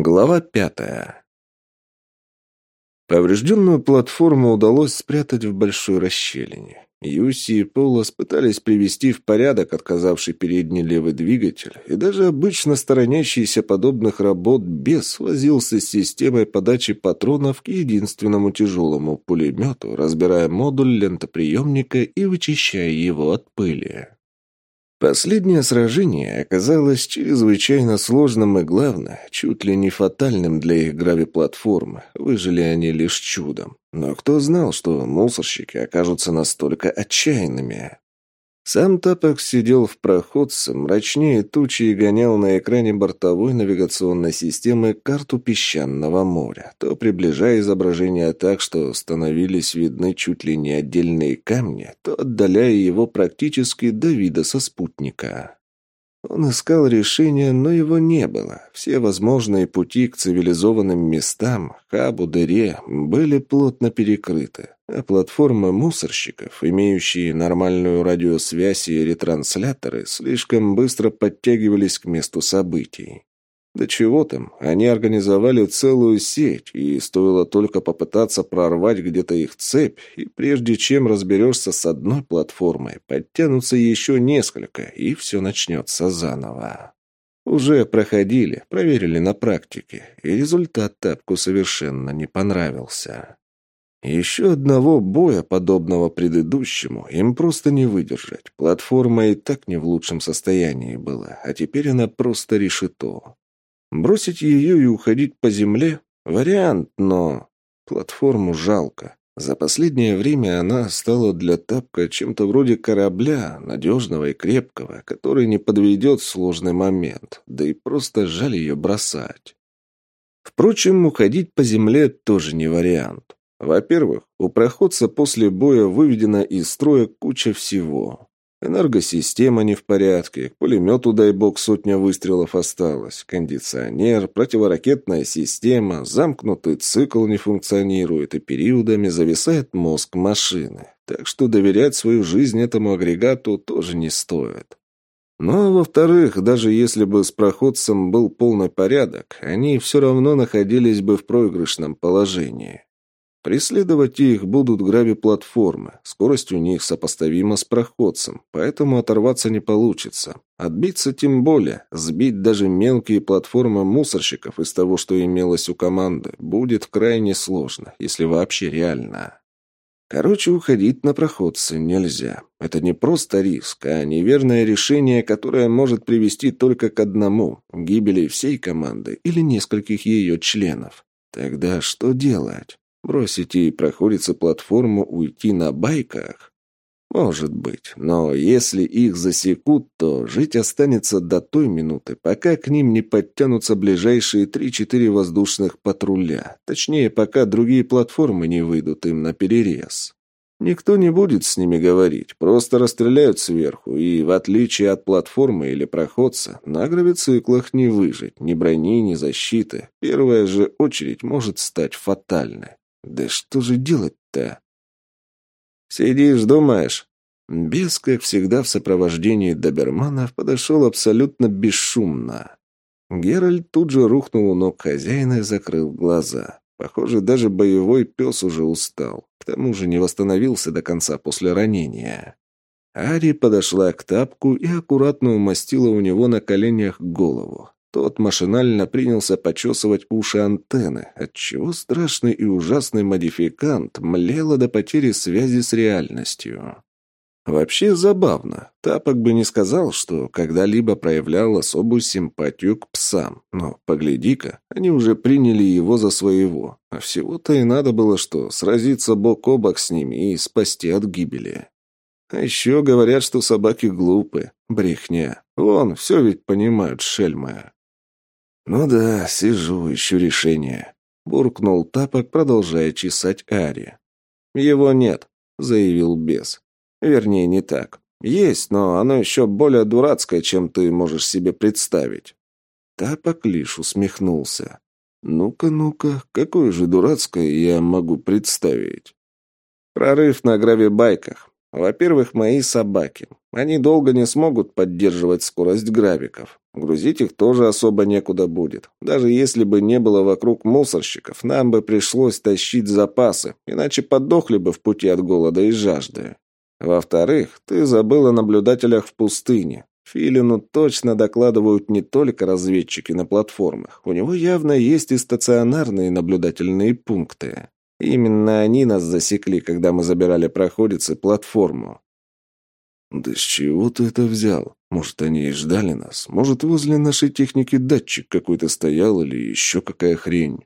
Глава пятая. Поврежденную платформу удалось спрятать в большой расщелине. Юси и Полос пытались привести в порядок отказавший передний левый двигатель, и даже обычно сторонящийся подобных работ бес возился с системой подачи патронов к единственному тяжелому пулемету, разбирая модуль лентоприемника и вычищая его от пыли. Последнее сражение оказалось чрезвычайно сложным и, главное, чуть ли не фатальным для их гравиплатформы. Выжили они лишь чудом. Но кто знал, что мусорщики окажутся настолько отчаянными? Сам Тапок сидел в проходце, мрачнее тучи и гонял на экране бортовой навигационной системы карту песчаного моря, то приближая изображение так, что становились видны чуть ли не отдельные камни, то отдаляя его практически до вида со спутника. Он искал решения, но его не было. Все возможные пути к цивилизованным местам, хабу, дыре, были плотно перекрыты. А платформы мусорщиков, имеющие нормальную радиосвязь и ретрансляторы, слишком быстро подтягивались к месту событий. Да чего там, они организовали целую сеть, и стоило только попытаться прорвать где-то их цепь, и прежде чем разберешься с одной платформой, подтянутся еще несколько, и все начнется заново. Уже проходили, проверили на практике, и результат тапку совершенно не понравился. Еще одного боя, подобного предыдущему, им просто не выдержать. Платформа и так не в лучшем состоянии была, а теперь она просто решето. Бросить ее и уходить по земле – вариант, но платформу жалко. За последнее время она стала для Тапка чем-то вроде корабля, надежного и крепкого, который не подведет в сложный момент, да и просто жаль ее бросать. Впрочем, уходить по земле тоже не вариант. Во-первых, у проходца после боя выведена из строя куча всего. Энергосистема не в порядке, к пулемету, дай бог, сотня выстрелов осталось, кондиционер, противоракетная система, замкнутый цикл не функционирует и периодами зависает мозг машины. Так что доверять свою жизнь этому агрегату тоже не стоит. Ну а во-вторых, даже если бы с проходцем был полный порядок, они все равно находились бы в проигрышном положении. Преследовать их будут грави-платформы. Скорость у них сопоставима с проходцем, поэтому оторваться не получится. Отбиться тем более, сбить даже мелкие платформы мусорщиков из того, что имелось у команды, будет крайне сложно, если вообще реально. Короче, уходить на проходцы нельзя. Это не просто риск, а неверное решение, которое может привести только к одному – гибели всей команды или нескольких ее членов. Тогда что делать? Бросить и проходится платформу уйти на байках? Может быть, но если их засекут, то жить останется до той минуты, пока к ним не подтянутся ближайшие три-четыре воздушных патруля. Точнее, пока другие платформы не выйдут им на перерез. Никто не будет с ними говорить, просто расстреляют сверху, и, в отличие от платформы или проходца, на гравициклах не выжить, ни брони, ни защиты. Первая же очередь может стать фатальной. Да что же делать-то? Сидишь, думаешь? Бес, как всегда, в сопровождении доберманов подошел абсолютно бесшумно. Геральт тут же рухнул у ног хозяина и закрыл глаза. Похоже, даже боевой пес уже устал. К тому же не восстановился до конца после ранения. Ари подошла к тапку и аккуратно умастила у него на коленях голову. Тот машинально принялся почесывать уши антенны, отчего страшный и ужасный модификант млела до потери связи с реальностью. Вообще забавно. Тапок бы не сказал, что когда-либо проявлял особую симпатию к псам. Но, погляди-ка, они уже приняли его за своего. А всего-то и надо было что, сразиться бок о бок с ними и спасти от гибели. А еще говорят, что собаки глупы. Брехня. Вон, все ведь понимают, шельмы. «Ну да, сижу, ищу решение», — буркнул Тапок, продолжая чесать Ари. «Его нет», — заявил бес. «Вернее, не так. Есть, но оно еще более дурацкое, чем ты можешь себе представить». Тапок лишь усмехнулся. «Ну-ка, ну-ка, какое же дурацкое я могу представить?» «Прорыв на гравибайках. Во-первых, мои собаки. Они долго не смогут поддерживать скорость гравиков. Грузить их тоже особо некуда будет. Даже если бы не было вокруг мусорщиков, нам бы пришлось тащить запасы, иначе подохли бы в пути от голода и жажды. Во-вторых, ты забыл о наблюдателях в пустыне. Филину точно докладывают не только разведчики на платформах. У него явно есть и стационарные наблюдательные пункты. Именно они нас засекли, когда мы забирали проходицы платформу. «Да с чего ты это взял? Может, они и ждали нас? Может, возле нашей техники датчик какой-то стоял или еще какая хрень?»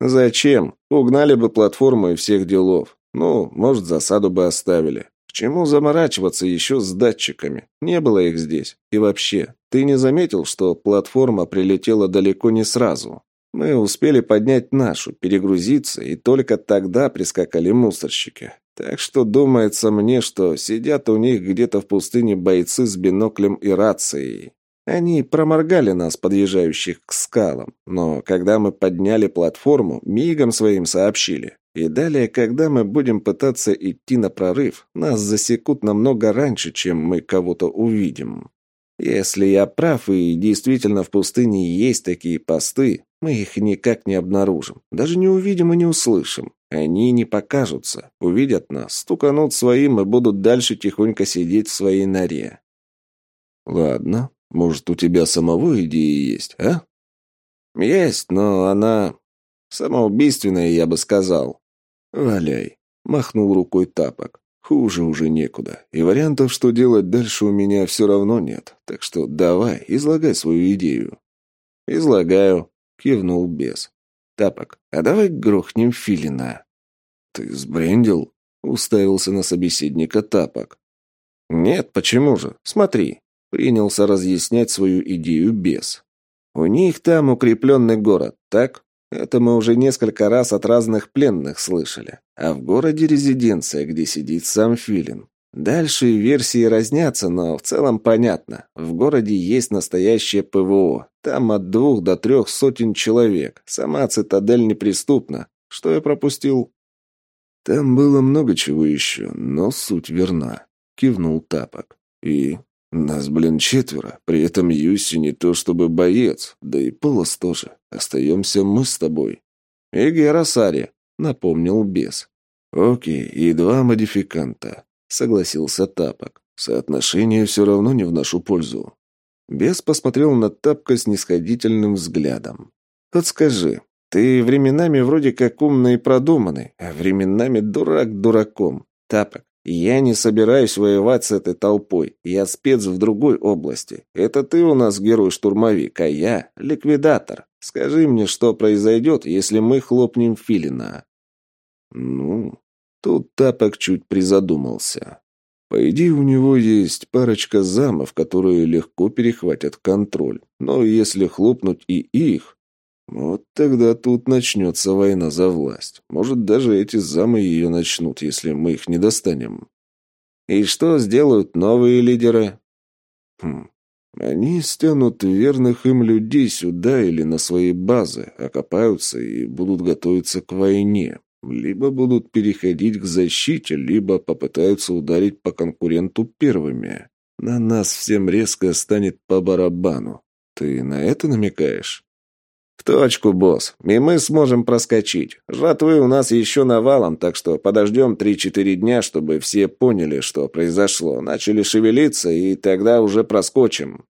«Зачем? Угнали бы платформу и всех делов. Ну, может, засаду бы оставили. К чему заморачиваться еще с датчиками? Не было их здесь. И вообще, ты не заметил, что платформа прилетела далеко не сразу? Мы успели поднять нашу, перегрузиться, и только тогда прискакали мусорщики. Так что думается мне, что сидят у них где-то в пустыне бойцы с биноклем и рацией. Они проморгали нас, подъезжающих к скалам, но когда мы подняли платформу, мигом своим сообщили. И далее, когда мы будем пытаться идти на прорыв, нас засекут намного раньше, чем мы кого-то увидим. Если я прав и действительно в пустыне есть такие посты, мы их никак не обнаружим, даже не увидим и не услышим. Они не покажутся, увидят нас, стуканут своим и будут дальше тихонько сидеть в своей норе. Ладно, может, у тебя самого идеи есть, а? Есть, но она самоубийственная, я бы сказал. Валяй, махнул рукой тапок. Хуже уже некуда, и вариантов, что делать дальше, у меня все равно нет. Так что давай, излагай свою идею. Излагаю, кивнул бес. Тапок, а давай грохнем Филина. Ты сбрендил? Уставился на собеседника Тапок. Нет, почему же? Смотри. Принялся разъяснять свою идею бес. У них там укрепленный город, так? Это мы уже несколько раз от разных пленных слышали. А в городе резиденция, где сидит сам Филин. Дальше версии разнятся, но в целом понятно. В городе есть настоящее ПВО. Там от двух до трех сотен человек. Сама цитадель неприступна. Что я пропустил? Там было много чего еще, но суть верна. Кивнул Тапок. И нас, блин, четверо. При этом Юси не то чтобы боец, да и Полос тоже. Остаемся мы с тобой. И Гера Сари, напомнил бес. Окей, и два модификанта, согласился Тапок. Соотношение все равно не в нашу пользу. Бес посмотрел на Тапка с нисходительным взглядом. Вот скажи, ты временами вроде как умный и продуманный, а временами дурак дураком. Тапок, «Я не собираюсь воевать с этой толпой. Я спец в другой области. Это ты у нас герой-штурмовик, а я — ликвидатор. Скажи мне, что произойдет, если мы хлопнем Филина?» «Ну...» Тут Тапок чуть призадумался. По идее, у него есть парочка замов, которые легко перехватят контроль. Но если хлопнуть и их, вот тогда тут начнется война за власть. Может, даже эти замы ее начнут, если мы их не достанем. И что сделают новые лидеры? Хм. Они стянут верных им людей сюда или на свои базы, окопаются и будут готовиться к войне. Либо будут переходить к защите, либо попытаются ударить по конкуренту первыми. На нас всем резко станет по барабану. Ты на это намекаешь? «В точку, босс. И мы сможем проскочить. Жратвы у нас еще навалом, так что подождем три-четыре дня, чтобы все поняли, что произошло, начали шевелиться, и тогда уже проскочим».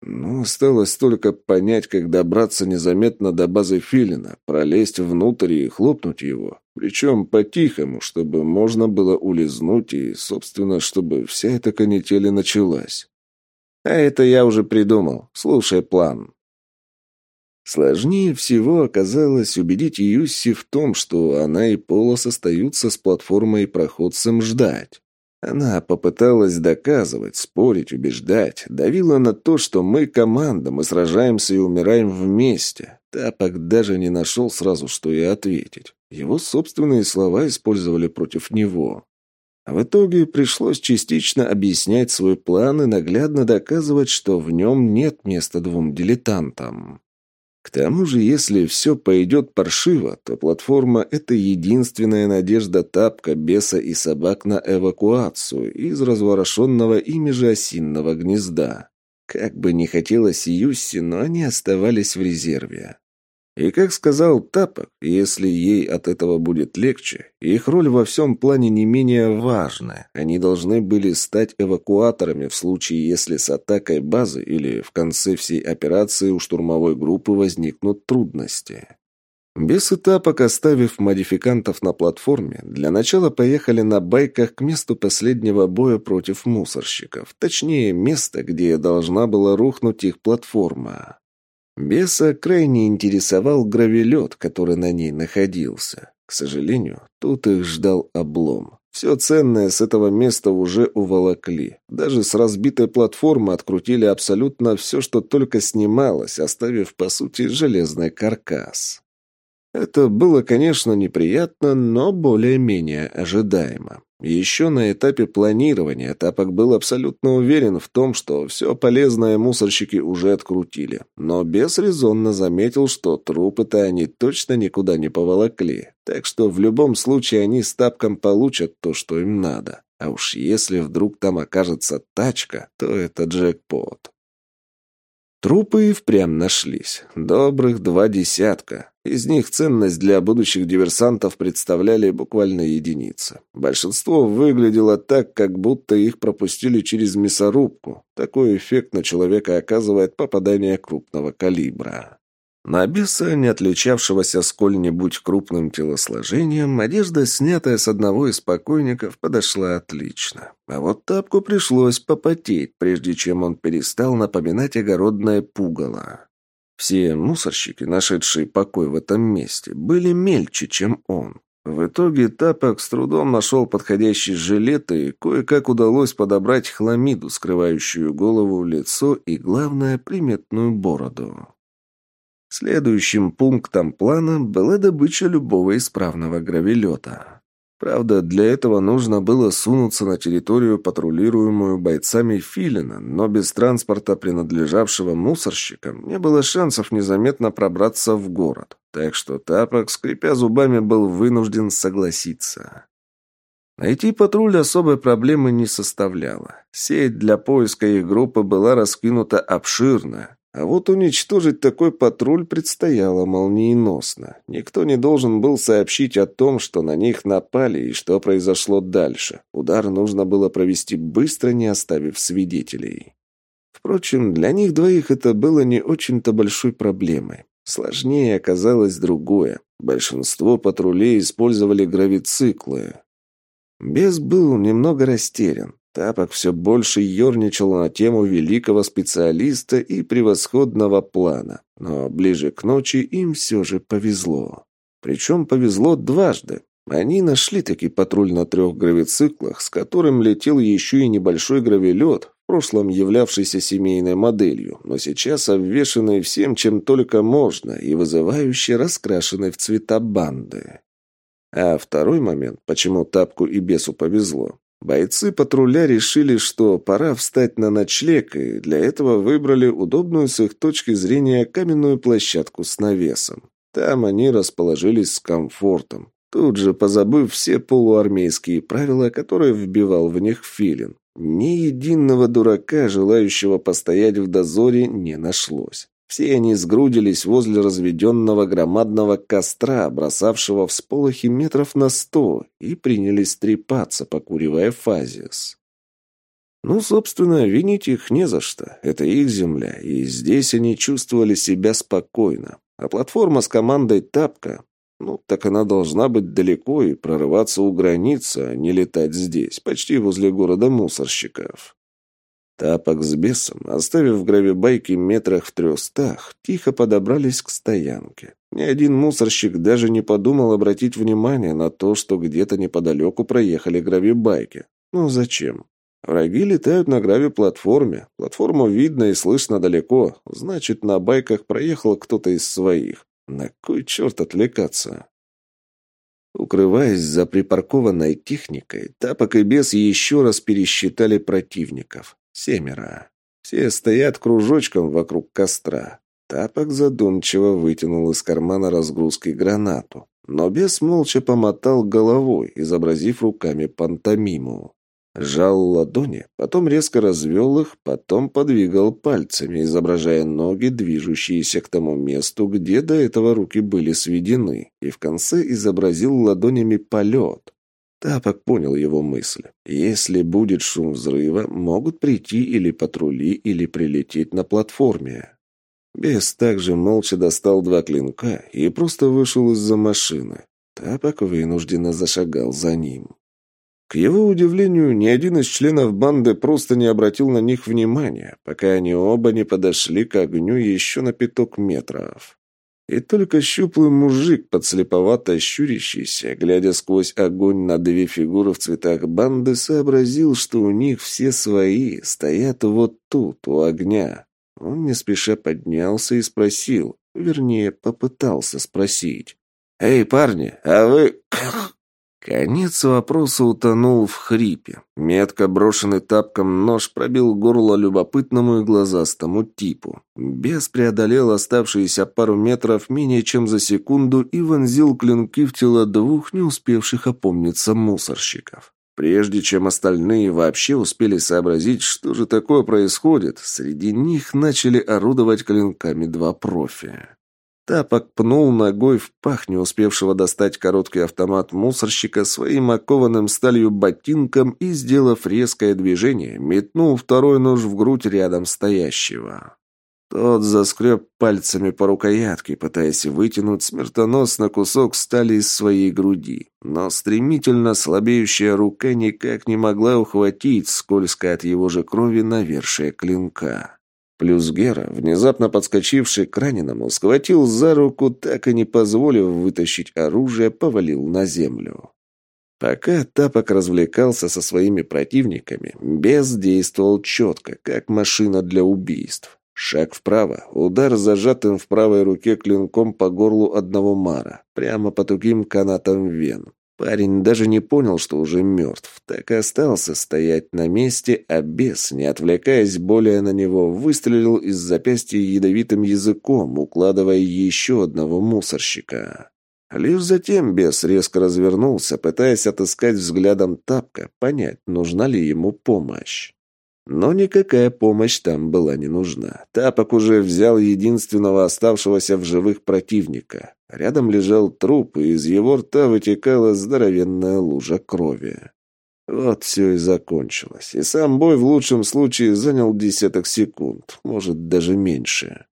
Ну, осталось только понять, как добраться незаметно до базы Филина, пролезть внутрь и хлопнуть его. Причем по-тихому, чтобы можно было улизнуть и, собственно, чтобы вся эта канитель началась. А это я уже придумал. Слушай план. Сложнее всего оказалось убедить Юсси в том, что она и Полос остаются с платформой и проходцем ждать. Она попыталась доказывать, спорить, убеждать, давила на то, что мы команда, мы сражаемся и умираем вместе. Тапок даже не нашел сразу, что и ответить. Его собственные слова использовали против него. А в итоге пришлось частично объяснять свой план и наглядно доказывать, что в нем нет места двум дилетантам. К тому же, если все пойдет паршиво, то платформа – это единственная надежда тапка, беса и собак на эвакуацию из разворошенного ими же осинного гнезда. Как бы не хотелось Юсси, но они оставались в резерве. И, как сказал Тапок, если ей от этого будет легче, их роль во всем плане не менее важна. Они должны были стать эвакуаторами в случае, если с атакой базы или в конце всей операции у штурмовой группы возникнут трудности. Без этапок, оставив модификантов на платформе, для начала поехали на байках к месту последнего боя против мусорщиков, точнее, место, где должна была рухнуть их платформа. Беса крайне интересовал гравелет, который на ней находился. К сожалению, тут их ждал облом. Все ценное с этого места уже уволокли. Даже с разбитой платформы открутили абсолютно все, что только снималось, оставив, по сути, железный каркас. Это было, конечно, неприятно, но более-менее ожидаемо. Еще на этапе планирования Тапок был абсолютно уверен в том, что все полезное мусорщики уже открутили, но без резонно заметил, что трупы-то они точно никуда не поволокли, так что в любом случае они с Тапком получат то, что им надо. А уж если вдруг там окажется тачка, то это джекпот. Трупы и впрямь нашлись. Добрых два десятка. Из них ценность для будущих диверсантов представляли буквально единицы. Большинство выглядело так, как будто их пропустили через мясорубку. Такой эффект на человека оказывает попадание крупного калибра. На Абиса, не отличавшегося сколь-нибудь крупным телосложением, одежда, снятая с одного из покойников, подошла отлично. А вот тапку пришлось попотеть, прежде чем он перестал напоминать огородное пугало. Все мусорщики, нашедшие покой в этом месте, были мельче, чем он. В итоге Тапок с трудом нашел подходящий жилет и кое-как удалось подобрать хламиду, скрывающую голову, лицо и, главное, приметную бороду. Следующим пунктом плана была добыча любого исправного гравелета. Правда, для этого нужно было сунуться на территорию, патрулируемую бойцами Филина, но без транспорта, принадлежавшего мусорщикам, не было шансов незаметно пробраться в город. Так что Тапок, скрипя зубами, был вынужден согласиться. Найти патруль особой проблемы не составляло. Сеть для поиска их группы была раскинута обширно, а вот уничтожить такой патруль предстояло молниеносно. Никто не должен был сообщить о том, что на них напали и что произошло дальше. Удар нужно было провести быстро, не оставив свидетелей. Впрочем, для них двоих это было не очень-то большой проблемой. Сложнее оказалось другое. Большинство патрулей использовали гравициклы. Бес был немного растерян. Тапок все больше ерничал на тему великого специалиста и превосходного плана, но ближе к ночи им все же повезло. Причем повезло дважды. Они нашли таки патруль на трех гравициклах, с которым летел еще и небольшой гравелет, в прошлом являвшийся семейной моделью, но сейчас обвешанный всем, чем только можно, и вызывающий раскрашенный в цвета банды. А второй момент, почему Тапку и Бесу повезло, Бойцы патруля решили, что пора встать на ночлег, и для этого выбрали удобную с их точки зрения каменную площадку с навесом. Там они расположились с комфортом, тут же позабыв все полуармейские правила, которые вбивал в них Филин. Ни единого дурака, желающего постоять в дозоре, не нашлось. Все они сгрудились возле разведенного громадного костра, бросавшего всполохи метров на сто, и принялись трепаться, покуривая фазис. Ну, собственно, винить их не за что. Это их земля, и здесь они чувствовали себя спокойно. А платформа с командой «Тапка», ну, так она должна быть далеко и прорываться у границы, а не летать здесь, почти возле города мусорщиков. Тапок с бесом, оставив в гравибайке метрах в трехстах, тихо подобрались к стоянке. Ни один мусорщик даже не подумал обратить внимание на то, что где-то неподалеку проехали гравибайки. Ну зачем? Враги летают на грави-платформе. Платформу видно и слышно далеко. Значит, на байках проехал кто-то из своих. На кой черт отвлекаться? Укрываясь за припаркованной техникой, Тапок и Бес еще раз пересчитали противников. Семеро. Все стоят кружочком вокруг костра. Тапок задумчиво вытянул из кармана разгрузки гранату. Но бес молча помотал головой, изобразив руками пантомиму. Сжал ладони, потом резко развел их, потом подвигал пальцами, изображая ноги, движущиеся к тому месту, где до этого руки были сведены, и в конце изобразил ладонями полет. Тапок понял его мысль. Если будет шум взрыва, могут прийти или патрули, или прилететь на платформе. Бес также молча достал два клинка и просто вышел из-за машины. Тапок вынужденно зашагал за ним. К его удивлению, ни один из членов банды просто не обратил на них внимания, пока они оба не подошли к огню еще на пяток метров. И только щуплый мужик, подслеповато щурящийся, глядя сквозь огонь на две фигуры в цветах банды, сообразил, что у них все свои, стоят вот тут, у огня. Он не спеша поднялся и спросил, вернее, попытался спросить. «Эй, парни, а вы...» Конец вопроса утонул в хрипе. Метко брошенный тапком нож пробил горло любопытному и глазастому типу. Бес преодолел оставшиеся пару метров менее чем за секунду и вонзил клинки в тела двух не успевших опомниться мусорщиков. Прежде чем остальные вообще успели сообразить, что же такое происходит, среди них начали орудовать клинками два профи. Тапок пнул ногой в пах не успевшего достать короткий автомат мусорщика своим окованным сталью ботинком и, сделав резкое движение, метнул второй нож в грудь рядом стоящего. Тот заскреб пальцами по рукоятке, пытаясь вытянуть смертоносный кусок стали из своей груди. Но стремительно слабеющая рука никак не могла ухватить скользко от его же крови навершие клинка. Плюс Гера, внезапно подскочивший к раненому, схватил за руку, так и не позволив вытащить оружие, повалил на землю. Пока Тапок развлекался со своими противниками, Бес действовал четко, как машина для убийств. Шаг вправо, удар зажатым в правой руке клинком по горлу одного мара, прямо по тугим канатам вен. Парень даже не понял, что уже мертв, так и остался стоять на месте, а бес, не отвлекаясь более на него, выстрелил из запястья ядовитым языком, укладывая еще одного мусорщика. Лишь затем бес резко развернулся, пытаясь отыскать взглядом тапка, понять, нужна ли ему помощь. Но никакая помощь там была не нужна. Тапок уже взял единственного оставшегося в живых противника. Рядом лежал труп, и из его рта вытекала здоровенная лужа крови. Вот все и закончилось. И сам бой в лучшем случае занял десяток секунд, может, даже меньше.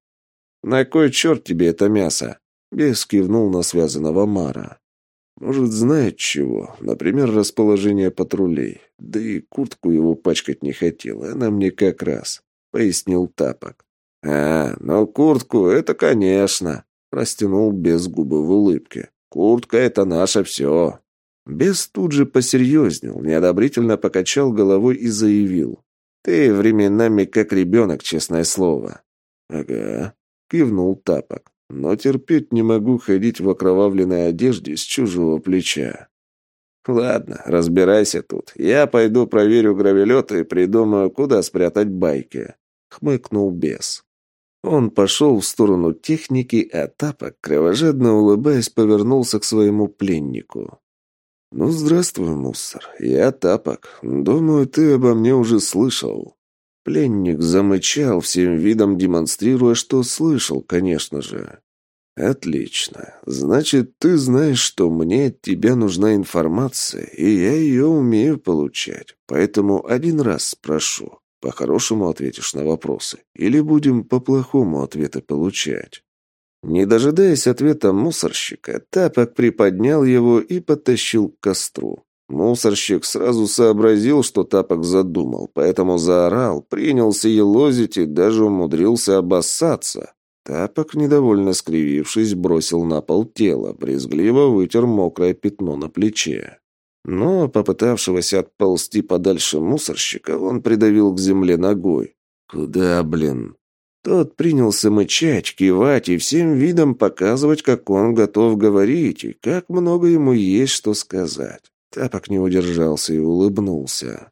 «На кой черт тебе это мясо?» Бес кивнул на связанного Мара. Может, знает чего, например, расположение патрулей. Да и куртку его пачкать не хотел, она мне как раз, — пояснил Тапок. «А, ну куртку, это конечно», — растянул без губы в улыбке. «Куртка — это наше все». Бес тут же посерьезнел, неодобрительно покачал головой и заявил. «Ты временами как ребенок, честное слово». «Ага», — кивнул Тапок но терпеть не могу ходить в окровавленной одежде с чужого плеча. Ладно, разбирайся тут. Я пойду проверю гравелет и придумаю, куда спрятать байки. Хмыкнул бес. Он пошел в сторону техники, а Тапок, кровожадно улыбаясь, повернулся к своему пленнику. «Ну, здравствуй, мусор. Я Тапок. Думаю, ты обо мне уже слышал». Пленник замычал, всем видом демонстрируя, что слышал, конечно же. «Отлично. Значит, ты знаешь, что мне от тебя нужна информация, и я ее умею получать. Поэтому один раз спрошу. По-хорошему ответишь на вопросы. Или будем по-плохому ответы получать?» Не дожидаясь ответа мусорщика, Тапок приподнял его и потащил к костру. Мусорщик сразу сообразил, что Тапок задумал, поэтому заорал, принялся елозить и даже умудрился обоссаться. Тапок, недовольно скривившись, бросил на пол тело, брезгливо вытер мокрое пятно на плече. Но, попытавшегося отползти подальше мусорщика, он придавил к земле ногой. «Куда, блин?» Тот принялся мычать, кивать и всем видом показывать, как он готов говорить и как много ему есть что сказать. Тапок не удержался и улыбнулся.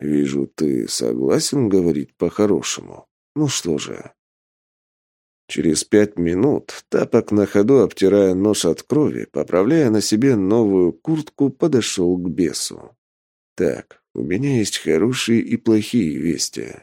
«Вижу, ты согласен говорить по-хорошему. Ну что же?» Через пять минут Тапок на ходу, обтирая нож от крови, поправляя на себе новую куртку, подошел к бесу. «Так, У меня есть хорошие и плохие вести.